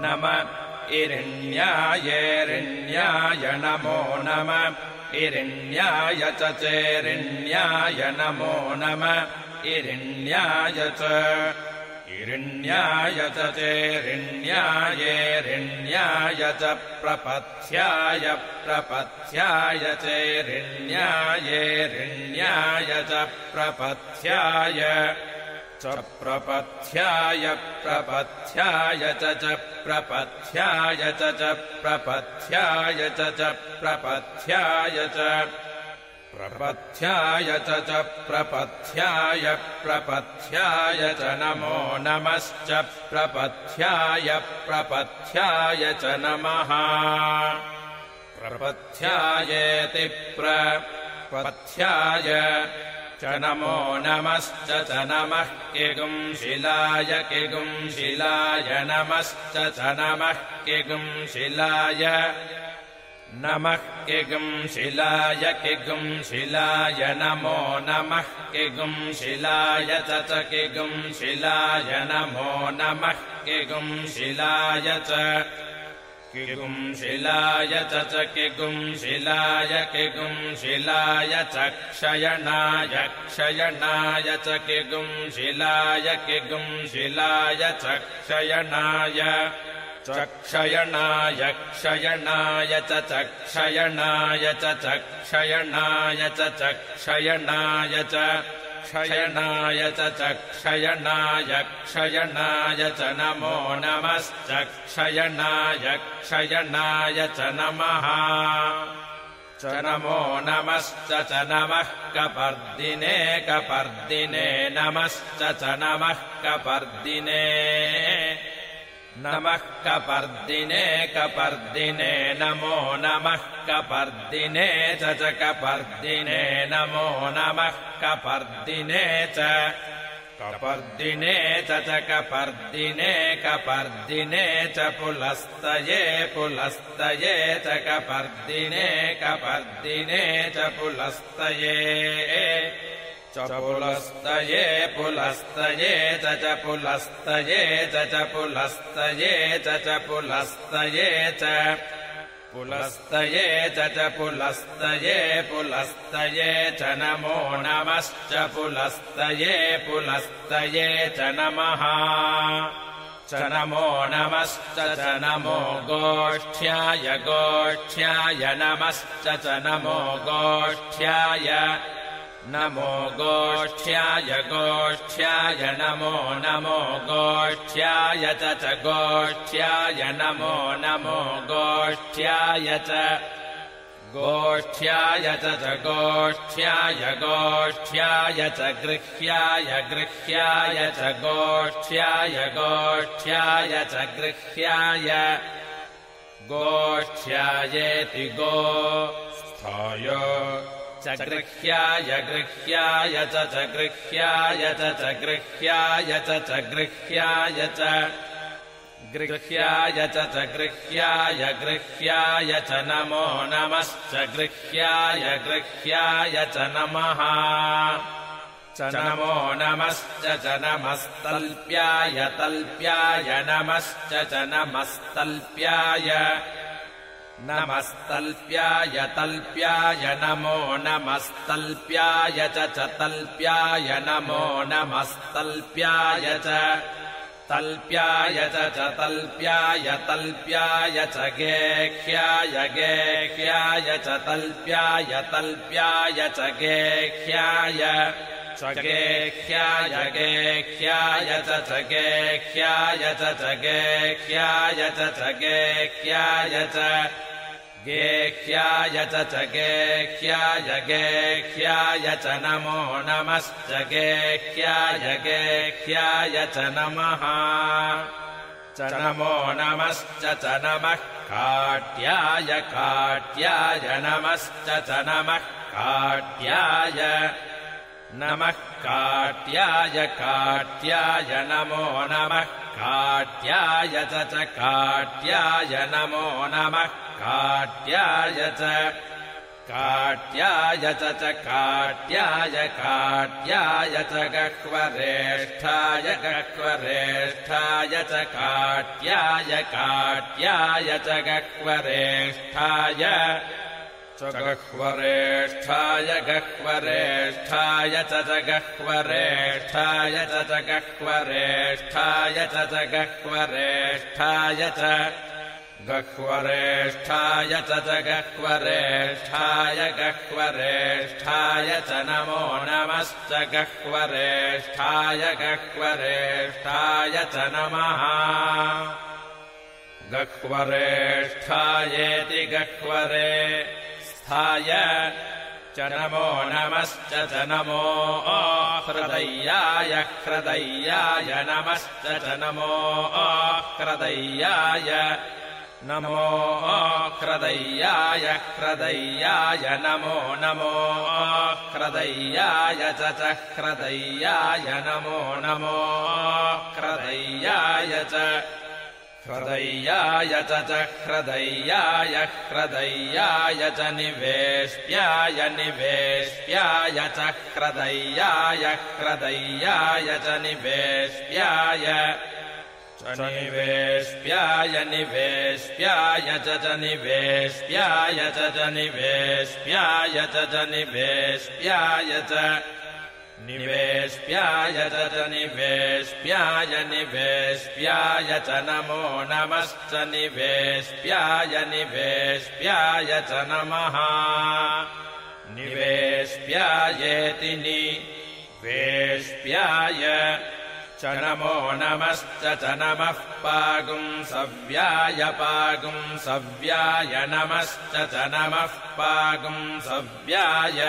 नम इरिण्यायेरिण्याय नमो नम इरिण्याय च चेरिण्याय नमो नम इरिण्याय च इरिण्याय च चेरिण्यायेरिण्याय च प्रपथ्याय प्रपथ्याय चेरिण्यायेरिण्याय च प्रपथ्याय च प्रपथ्याय प्रपथ्याय च च प्रपथ्याय च च प्रपथ्याय च च प्रपथ्याय च प्रपथ्याय च च प्रपथ्याय प्रपथ्याय च नमो नमश्च प्रपथ्याय प्रपथ्याय च नमः। प्रपथ्यायेति प्रपथ्याय नमो नमश्च च नमः किगुं शिलाय किगुं शिलाय नमश्च च नमः किगुं शिलाय। नमः किगुं शिलाय किगुं शिलाय नमो नमः किगुं शिलाय च च किगुं शिलाय नमो नमः किगुं शिलाय च किगुं शिलाय च च किगुं शिलाय किगुं शिलाय च क्षयणाय क्षयणाय च किगुं शिलाय किगुं शिलाय च क्षयणाय चक्षयणाय क्षयणाय च चक्षयणाय च चक्षयणाय च चक्षयणाय च क्षयणाय च चक्षयणाय क्षयणाय च नमो नमश्चक्षयणाय क्षयणाय च नमः। च नमो नमश्च च नमः कपर्दिने कपर्दिने नमश्च च नमः कपर्दिने नमः कपर्दिने कपर्दिने नमो नमः कपर्दिने च च कपर्दिने नमो नमः कपर्दिने च। कपर्दिने च च कपर्दिने कपर्दिने च पुलस्तये पुलस्तये च कपर्दिने कपर्दिने च पुलस्तये च पुलस्तये पुलस्तये च च पुलस्तये च च पुलस्तये च च पुलस्तये च पुलस्तये च च पुलस्तये पुलस्तये च नमो नमश्च पुलस्तये पुलस्तये च नमः च नमो नमश्च च नमो गोष्ठ्याय गोष्ठ्याय नमश्च च नमो गोष्ठ्याय नमो गोष्ठ्याय गोष्ठ्याय नमो नमो गोष्ठ्याय च च गोष्ठ्याय नमो नमो गोष्ठ्याय च गोष्ठ्याय च च गोष्ठ्याय गोष्ठ्याय च गृह्याय गृह्याय च गोष्ठ्याय गोष्ठ्याय च गृह्याय गोष्ठ्यायेति गो स्थाय च गृह्याय गृह्याय च च गृह्याय च च गृह्याय च च गृह्याय च। गृह्याय च च गृह्याय गृह्याय च नमो नमश्च गृह्याय गृह्याय च नमः। च नमो नमश्च च नमस्तल्प्याय तल्प्याय नमश्च च नमस्तल्प्याय नमस्तल्प्याय तल्प्याय नमो नमस्तल्प्याय च च तल्प्याय नमो नमस्तल्प्याय च तल्प्याय च च तल्प्याय तल्प्याय च गेह्याय गेह्याय च तल्प्याय तल्प्याय च गेह्याय गेह्याय गेह्याय च च गेह्याय च च गेह्याय च च गेह्याय च गेह्याय च गेह्याय गेह्याय च नमो नमश्च गेह्याय गेह्याय च नमः। च नमो नमश्च च नमः काट्याय काट्याय नमश्च च नमः काट्याय। नमः काट्याय काट्याय नमो नमः काट्याय च काट्याय नमो नमः काट्याय च काट्याय च काट्याय काट्याय च गह्वरेष्ठाय गह्वरेष्ठाय च काट्याय काट्याय च गह्वरेष्ठाय च गह्वरेष्ठाय गह्वरेष्ठाय च गह्वरेष्ठाय च गह्वरेष्ठाय च गह्वरेष्ठाय च गह्वरेष्ठाय च गह्वरेष्ठाय गह्वरेष्ठाय च नमो नमश्च गह्वरेष्ठाय गह्वरेष्ठाय च नमः। गह्वरेष्ठायेति गह्वरे स्थाय च नमो नमश्च च नमो हृदय्याय नमश्च च नमो हृदय्याय नमो ह्रदय्याय ह्रदय्याय नमो नमो ह्रदय्याय च ह्रदय्याय नमो नमो ह्रदय्याय च ह्रदय्याय च ह्रदय्याय ह्रदय्याय च निवेष्ट्याय निवेष्ट्याय च च निवेष्ट्याय निवेष्ट्याय निवेष्ट्याय च निवेष्ट्याय च निवेष्ट्याय च निवेष्ट्याय च निवेष्ट्याय च निवेष्ट्याय निवेष्ट्याय च नमो नमश्च निवेष्ट्याय निवेष्ट्याय च नमः निवेष्ट्यायेति निवेष्ट्याय च नमो नमश्च च नमः पागुं सव्याय पागुं सव्याय नमश्च च नमः पागुं सव्याय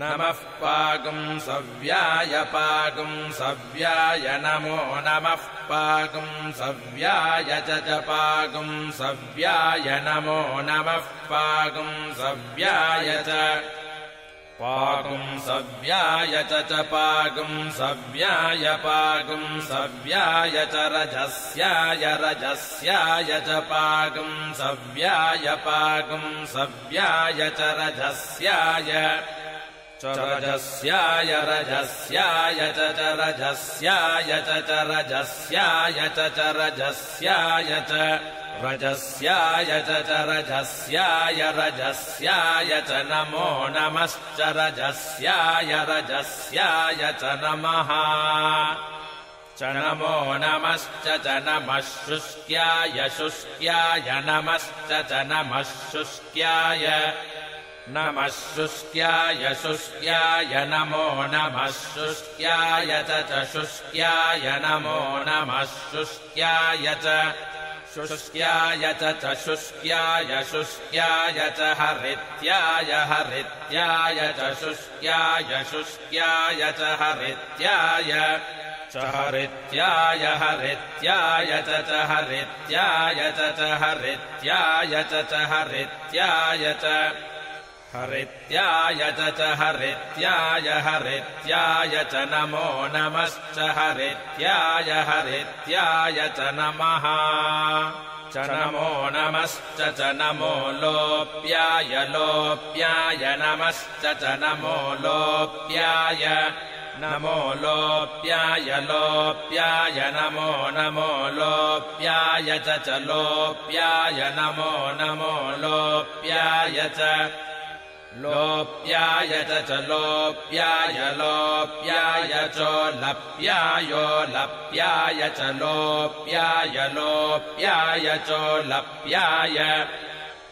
नमः पागुं सव्याय पागुं सव्याय नमो नमः पागुं सव्याय च पागुं सव्याय नमो नमः पागुं सव्याय च पागुं सव्याय च पागुं सव्याय पागुं सव्याय च रजस्याय रजस्याय च पागुं सव्याय पागुं सव्याय च रजस्याय। च रजस्याय रजस्याय च रजस्याय च रजस्याय च रजस्याय च रजस्याय च रजस्याय रजस्याय च नमो नमश्च रजस्याय रजस्याय च नमः। च नमो नमश्च च नमः शुष्क्याय शुष्क्याय नमश्च च नमः शुष्क्याय नमः शुष्क्याय शुष्क्याय नमो नमः शुष्क्याय च शुष्क्याय नमो नमः शुष्क्याय च शुष्क्याय च शुष्क्याय शुष्क्याय च हरित्याय हरित्याय च शुष्क्याय शुष्क्याय च हरित्याय। च हरित्याय हरित्याय च हरित्याय च हरित्याय च हरित्याय च हरित्याय च हरित्याय हरित्याय च नमो नमश्च हरित्याय हरित्याय च नमः। च नमो नमश्च च नमो लोप्याय लोप्याय नमश्च च नमो लोप्याय नमो लोप्याय लोप्याय नमो नमो लोप्याय च लोप्याय नमो नमो लोप्याय च लोप्याय च लोप्याय लोप्याय चोलप्यायो लप्याय च लोप्याय लोप्याय चोलप्याय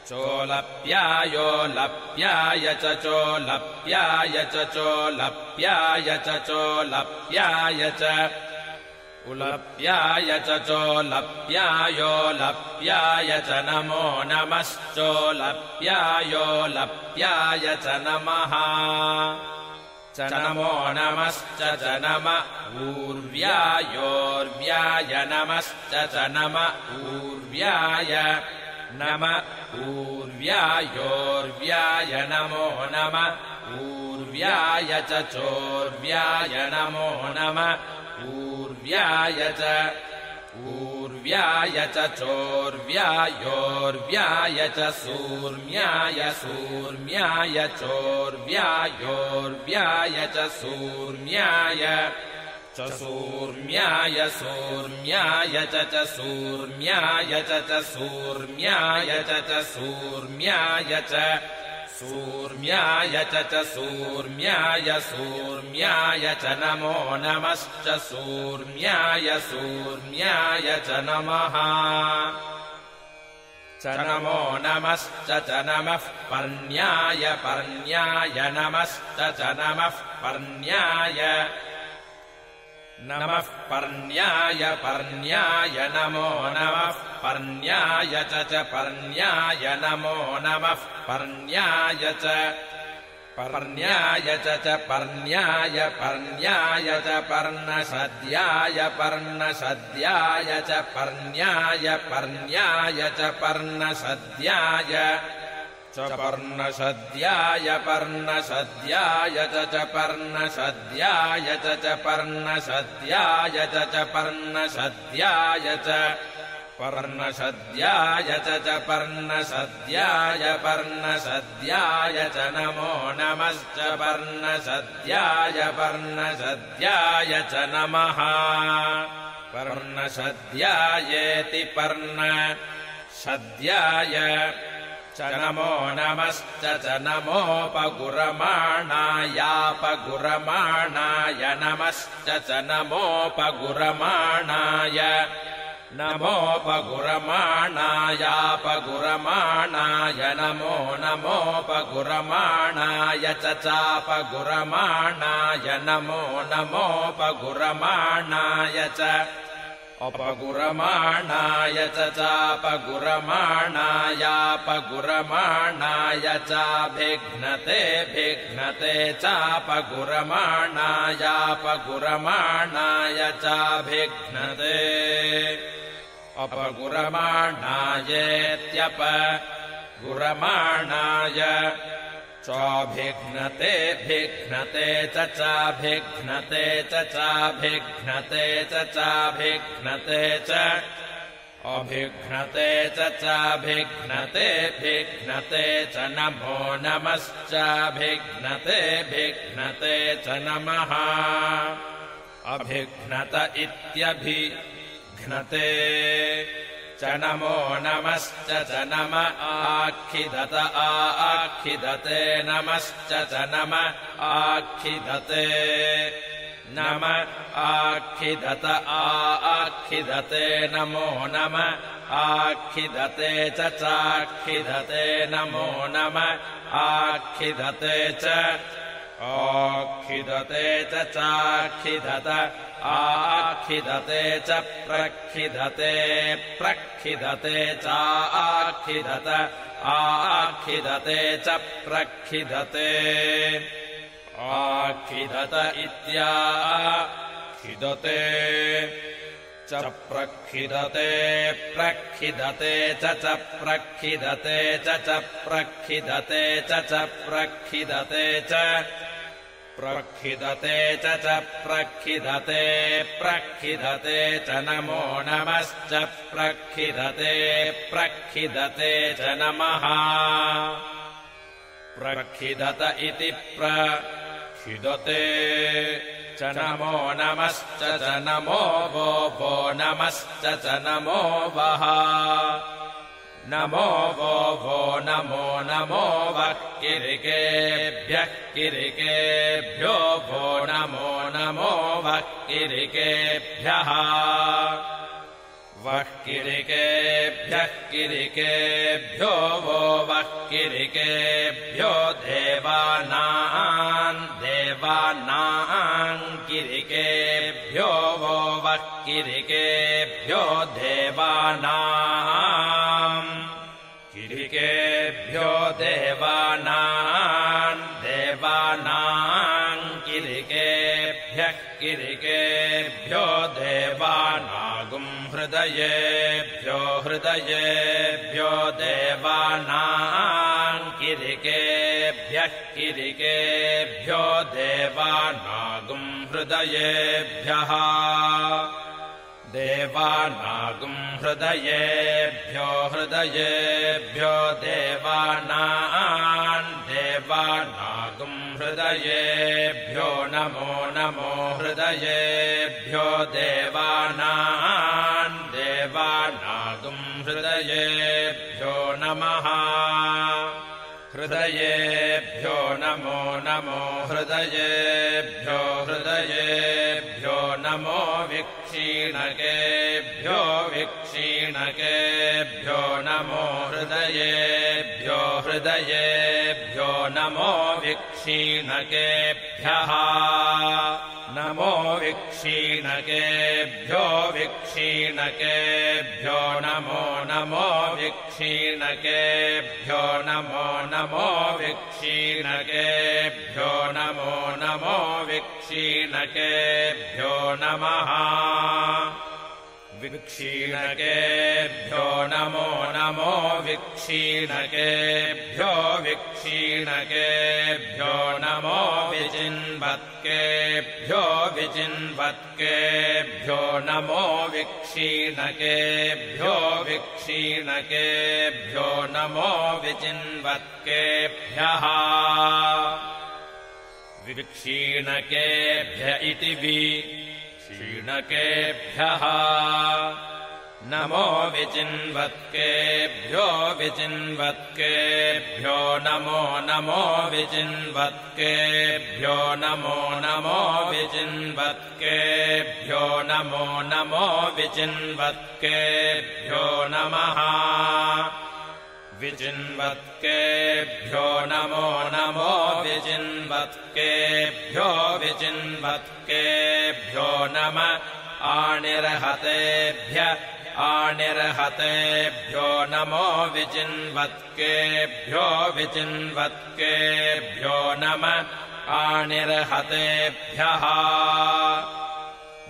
चोलप्यायो लप्याय च चोलप्याय च चोलप्याय च चोलप्याय च उलप्याय च चोलप्यायो लप्याय च नमो नमश्चोलप्यायो लप्याय च नमः। च नमो नमश्च च नम ऊर्व्यायोर्व्याय नमश्च च नम ऊर्व्याय नम ऊर्व्यायोर्व्याय नमो नम ऊर्व्याय च चोर्व्याय नमो नम ऊर्व्याय च ऊर्व्याय च चोर्व्यायोर्व्याय च सूर्म्याय सूर्म्याय चोर्व्यायोर्व्याय च सूर्म्याय च सूर्म्याय सूर्म्याय च च सूर्म्याय च च सूर्म्याय च च सूर्म्याय च सूर्म्याय च च सूर्म्याय सूर्म्याय च नमो नमश्च सूर्म्याय सूर्म्याय च नमः। च नमो नमश्च च नमः पर्ण्याय पर्ण्याय नमश्च च नमः पर्ण्याय नमः पर्ण्याय पर्ण्याय नमो नमः पर्ण्याय च च पर्ण्याय नमो नमः पर्ण्याय च। पर्ण्याय च च पर्ण्याय पर्ण्याय च पर्णसद्याय पर्णसद्याय च पर्ण्याय पर्ण्याय च पर्णसद्याय पर्णसद्याय पर्णसद्याय च पर्णसद्याय च पर्णसद्याय च पर्णसद्याय च। पर्णसद्याय च च पर्णसद्याय पर्णसद्याय च नमो नमश्च। पर्णसद्याय पर्णसद्याय च नमः। पर्णसद्यायेति पर्ण सद्याय च नमो नमश्च च नमोपगुरमाणायापगुरमाणाय नमश्च च नमोपगुरमाणाय नमोपगुरमाणायापगुरमाणाय नमो नमोपगुरमाणाय च चापगुरमाणाय नमो नमोपगुरमाणाय च अपगुरमाणाय च चापगुरमाणायापगुरमाणाय चाभिघ्नते भिघ्नते चापगुरमाणायापगुरमाणाय चाभिघ्नते। अपगुरमाणायेत्यप गुरमाणाय चाभिघ्नते भिघ्नते च चाभिघ्नते च चाभिघ्नते च। चाभिघ्नते च अभिघ्नते च चाभिघ्नते भिघ्नते च नमो नमश्चाभिघ्नते भिघ्नते च नमः। अभिघ्नत इत्यभिघ्नते च नमो नमश्च च नम आखिदत आखिदते नमश्च च नम आखिदते नम आखिदत आखिदते नमो नम आखिदते च चाखिदते नमो नम आखिदते च आखिदते च चाखिदत आखिदते च प्रखिदते प्रखिदते चाखिदत आखिदते च प्रखिदते। आखिदत इत्याखिदते च प्रखिदते प्रखिदते च च प्रखिदते च च प्रखिदते च च प्रखिदते च प्रखिदते च च प्रखिदते प्रखिदते च नमो नमश्च प्रखिदते प्रखिदते च नमः। प्रखिदत इति प्रखिदते च नमो नमश्च च नमो वो वो नमश्च च नमो वः नमो वो वो नमो नमो वः किरिकेभ्यः वो नमो नमो वः किरिकेभ्यः। वः किरिकेभ्यः वो वः किरिकेभ्यो वो वः किरिकेभ्यो देवानाम् किरिकेभ्यो देवानाम् देवानाम् किरिकेभ्यः किरिकेभ्यो देवानागुम् हृदयेभ्यो हृदयेभ्यो देवानाम् किरिकेभ्यः देवानागुम् हृदयेभ्यो हृदयेभ्यो देवानान् देवानागुम् हृदयेभ्यो नमो नमो हृदयेभ्यो देवानान् देवानागुम् हृदयेभ्यो नमः। हृदयेभ्यो नमो नमो हृदयेभ्यो हृदयेभ्यो नमो विक्षीणकेभ्यो विक्षीणकेभ्यो नमो हृदयेभ्यो हृदयेभ्यो नमो विक्षीणकेभ्यः नमो विक्षीणकेभ्यो विक्षीणकेभ्यो नमो नमो विक्षीणकेभ्यो नमो नमो विक्षीणकेभ्यो नमो नमो विक्षीणकेभ्यो नमः विक्षीणकेभ्यो नमो नमो विक्षीणकेभ्यो विक्षीणकेभ्यो नमो विचिन्वत्केभ्यो विचिन्वत्केभ्यो नमो विक्षीणकेभ्यो विक्षीणकेभ्यो नमो विचिन्वत्केभ्यः विक्षीणकेभ्य इति वि क्षीणकेभ्यः। नमो विचिन्वत्केभ्यो विचिन्वत्केभ्यो नमो नमो विचिन्वत्केभ्यो नमो नमो विचिन्वत्केभ्यो नमो नमो विचिन्वत्केभ्यो नमः विचिन्वत्केभ्यो नमो नमो विचिन्वत्केभ्यो विचिन्वत्केभ्यो नम आणिर्हतेभ्य आणिर्हतेभ्यो नमो विचिन्वत्केभ्यो विचिन्वत्केभ्यो नम आणिर्हतेभ्यः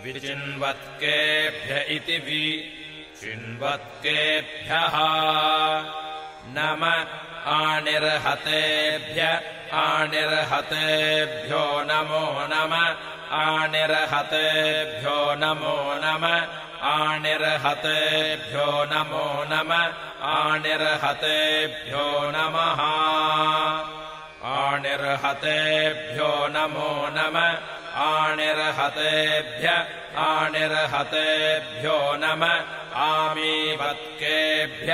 विचिन्वत्केभ्य इति वि चिन्वत्केभ्यः नम आणिर्हतेभ्य आणिर्हतेभ्यो नमो नम आणिर्हतेभ्यो नमो नम आणिर्हतेभ्यो नमो नम आणिर्हतेभ्यो नमः आणिर्हतेभ्यो नमो नम आणिर्हतेभ्य आणिर्हतेभ्यो नम आमीवत्केभ्य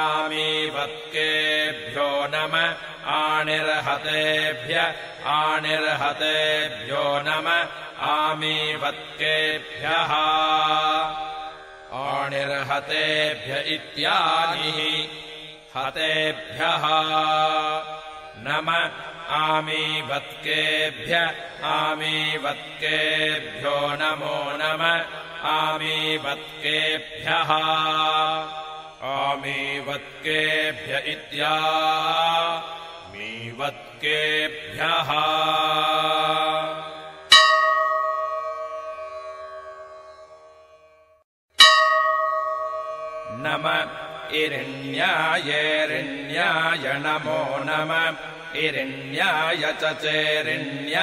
आमीवत्केभ्यो नम आणिर्हतेभ्य आणिर्हतेभ्यो नम आमीवत्केभ्यः। आणिर्हतेभ्य इत्यादिः हतेभ्यः। नम आमीवत्केभ्य आमीवत्केभ्यो नमो नम आमीवत्केभ्यः आमीवत्केभ्य इत्या मीवत्केभ्यः। नम इरिण्यायेरिण्याय नमो नम इरिण्याय च चेरिण्या